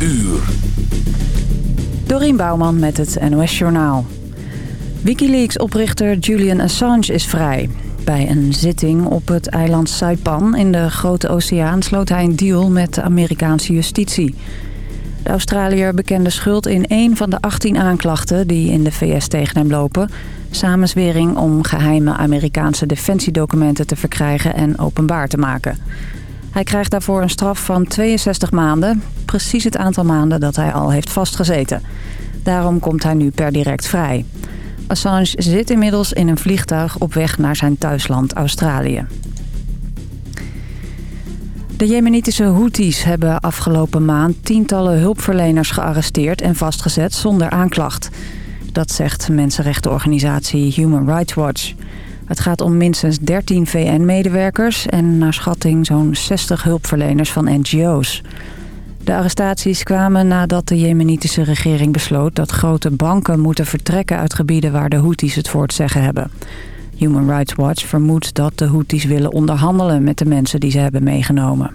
uur. Dorien Bouwman met het NOS Journaal. Wikileaks-oprichter Julian Assange is vrij. Bij een zitting op het eiland Saipan in de Grote Oceaan... sloot hij een deal met de Amerikaanse justitie. De Australiër bekende schuld in één van de 18 aanklachten... die in de VS tegen hem lopen. Samenzwering om geheime Amerikaanse defensiedocumenten te verkrijgen... en openbaar te maken. Hij krijgt daarvoor een straf van 62 maanden. Precies het aantal maanden dat hij al heeft vastgezeten. Daarom komt hij nu per direct vrij. Assange zit inmiddels in een vliegtuig op weg naar zijn thuisland Australië. De jemenitische Houthis hebben afgelopen maand tientallen hulpverleners gearresteerd en vastgezet zonder aanklacht. Dat zegt mensenrechtenorganisatie Human Rights Watch. Het gaat om minstens 13 VN-medewerkers en naar schatting zo'n 60 hulpverleners van NGO's. De arrestaties kwamen nadat de jemenitische regering besloot... dat grote banken moeten vertrekken uit gebieden waar de Houthis het voor het zeggen hebben. Human Rights Watch vermoedt dat de Houthis willen onderhandelen... met de mensen die ze hebben meegenomen.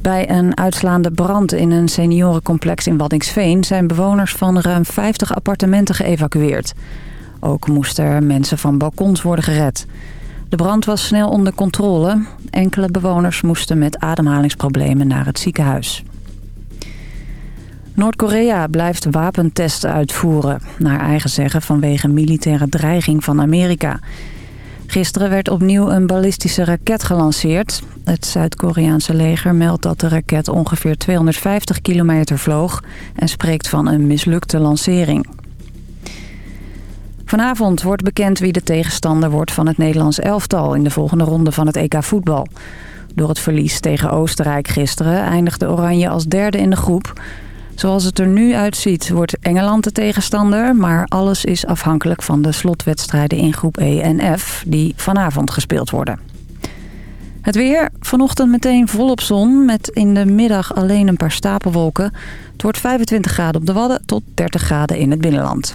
Bij een uitslaande brand in een seniorencomplex in Waddingsveen... zijn bewoners van ruim 50 appartementen geëvacueerd. Ook moesten er mensen van balkons worden gered... De brand was snel onder controle. Enkele bewoners moesten met ademhalingsproblemen naar het ziekenhuis. Noord-Korea blijft wapentesten uitvoeren. Naar eigen zeggen vanwege militaire dreiging van Amerika. Gisteren werd opnieuw een ballistische raket gelanceerd. Het Zuid-Koreaanse leger meldt dat de raket ongeveer 250 kilometer vloog... en spreekt van een mislukte lancering. Vanavond wordt bekend wie de tegenstander wordt van het Nederlands elftal... in de volgende ronde van het EK voetbal. Door het verlies tegen Oostenrijk gisteren eindigde Oranje als derde in de groep. Zoals het er nu uitziet wordt Engeland de tegenstander... maar alles is afhankelijk van de slotwedstrijden in groep E en F... die vanavond gespeeld worden. Het weer, vanochtend meteen volop zon... met in de middag alleen een paar stapelwolken. Het wordt 25 graden op de Wadden tot 30 graden in het binnenland.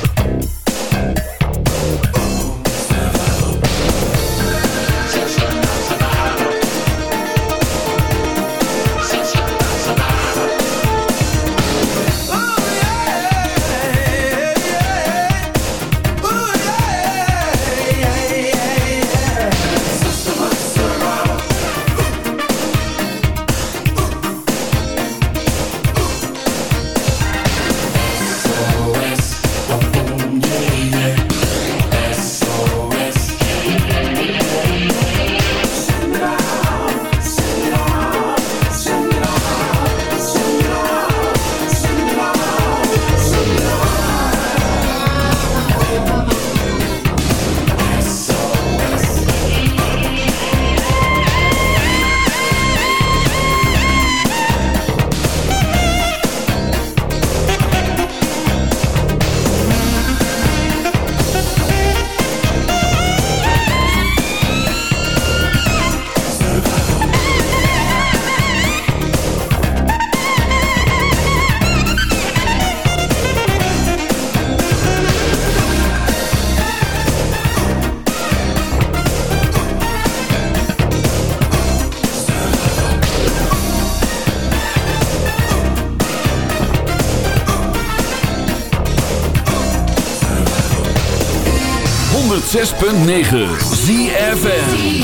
Zes punt negen ZFN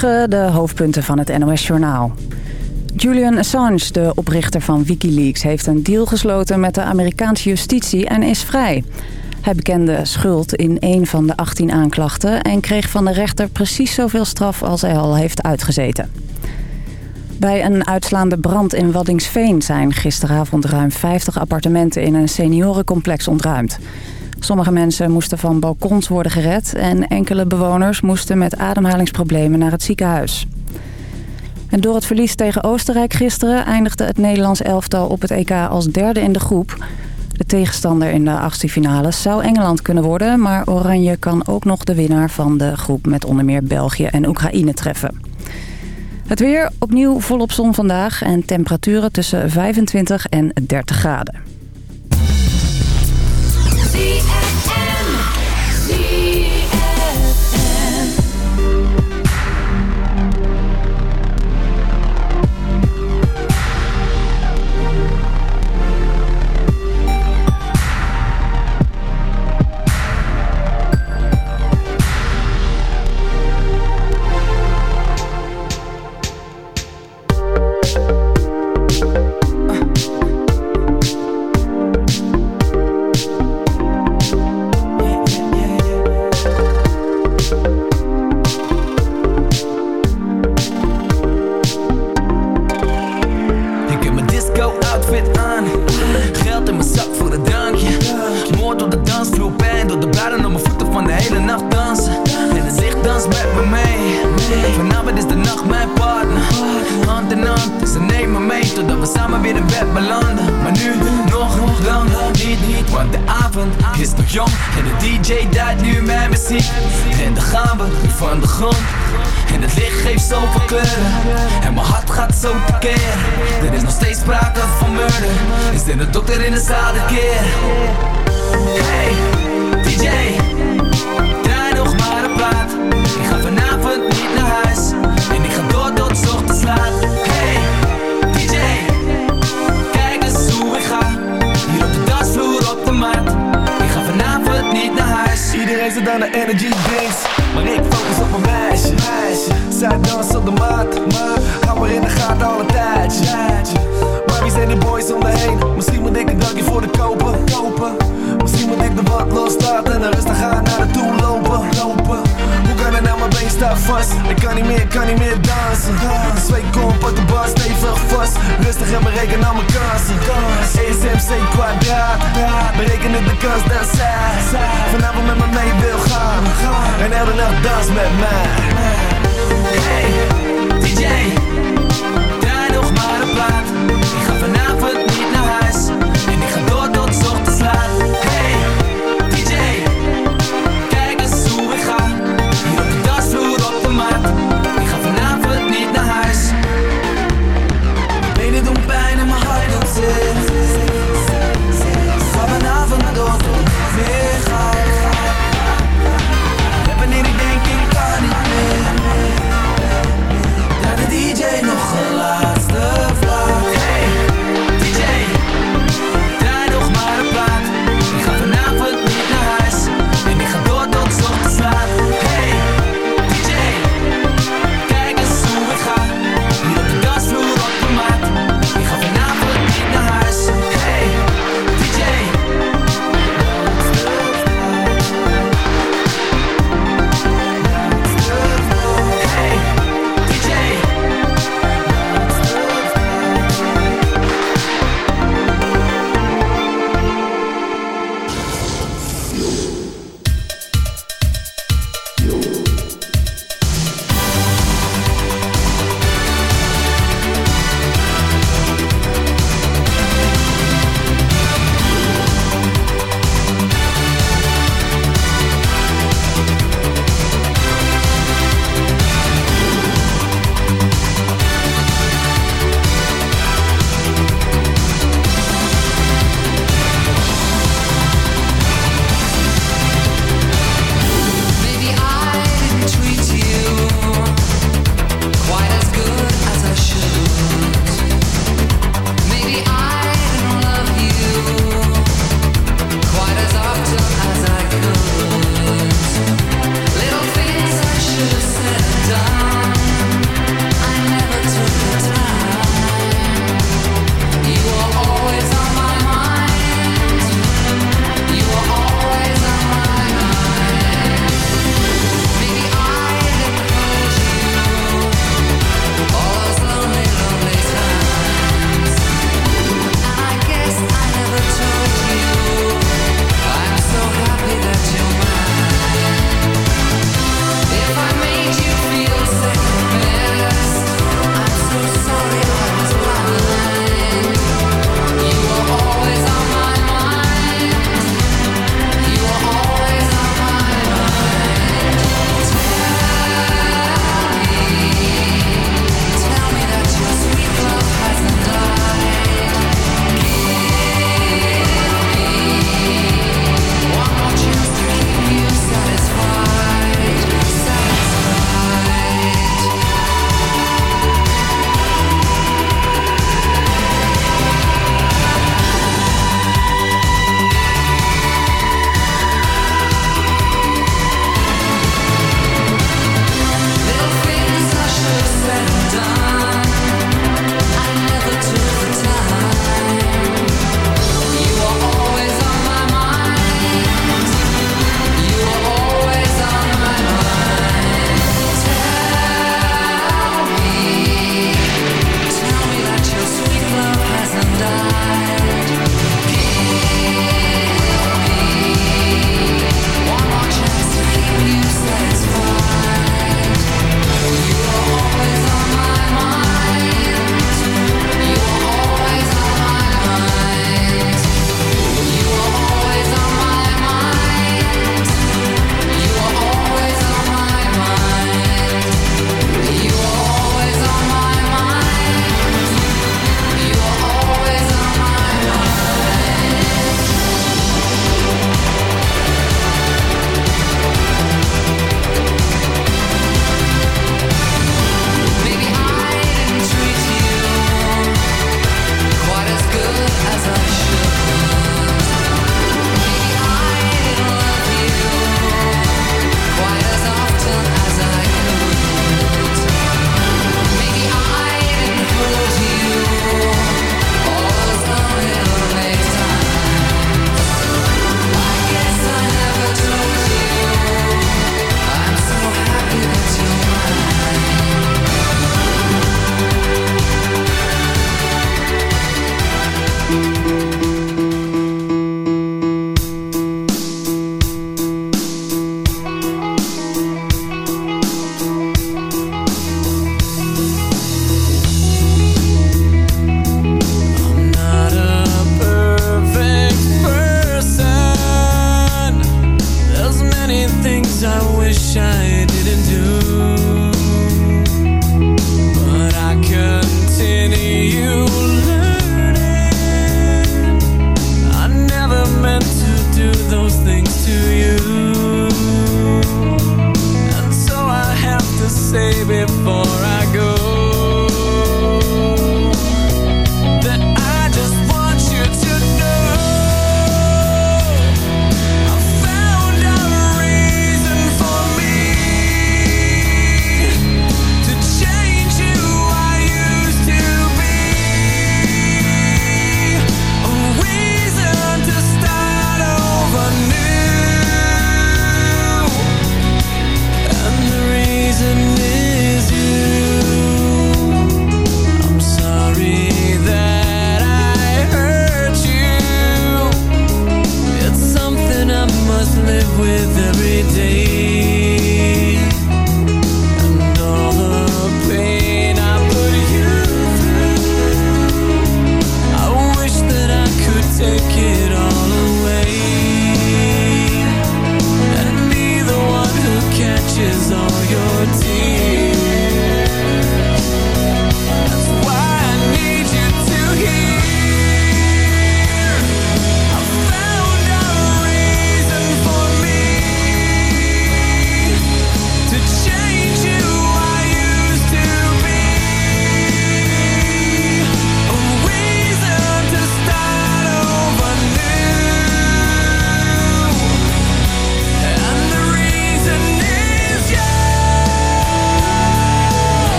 De hoofdpunten van het NOS-journaal. Julian Assange, de oprichter van Wikileaks, heeft een deal gesloten met de Amerikaanse justitie en is vrij. Hij bekende schuld in een van de 18 aanklachten en kreeg van de rechter precies zoveel straf als hij al heeft uitgezeten. Bij een uitslaande brand in Waddingsveen zijn gisteravond ruim 50 appartementen in een seniorencomplex ontruimd. Sommige mensen moesten van balkons worden gered en enkele bewoners moesten met ademhalingsproblemen naar het ziekenhuis. En door het verlies tegen Oostenrijk gisteren eindigde het Nederlands elftal op het EK als derde in de groep. De tegenstander in de achtste zou Engeland kunnen worden... maar Oranje kan ook nog de winnaar van de groep met onder meer België en Oekraïne treffen. Het weer opnieuw volop zon vandaag en temperaturen tussen 25 en 30 graden. Er een dokter in de zaal de keer. Hey, DJ Draai nog maar een plaat. Ik ga vanavond niet naar huis En ik ga door tot ochtends laat. Hey, DJ Kijk eens hoe ik ga. Hier op de dansvloer op de mat. Ik ga vanavond niet naar huis. Iedereen zit aan de energy drinks Maar ik focus op mijn meisje. Zij danst op de mat Maar hou maar in de gaten al een zijn die boys om me heen? Misschien moet ik een dankje voor de kopen, kopen. Misschien moet ik de wat loslaten En rustig gaan naar de toe lopen, lopen. Hoe kan het nou, mijn been staat vast? Ik kan niet meer, kan niet meer dansen. De zweet komt, pak de bar stevig vast. Rustig en bereken al mijn kansen. ESMC kwadraat. Bereken de kans dat zij Vanavond met me mee wil gaan. En elke nacht dans met mij. Hey, DJ, draai nog maar een plaat.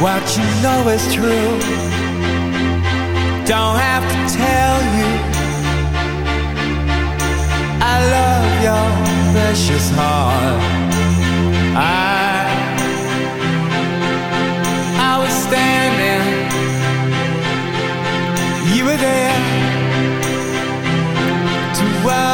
What you know is true. Don't have to tell you. I love your precious heart. I I was standing. You were there to watch.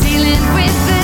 dealing with the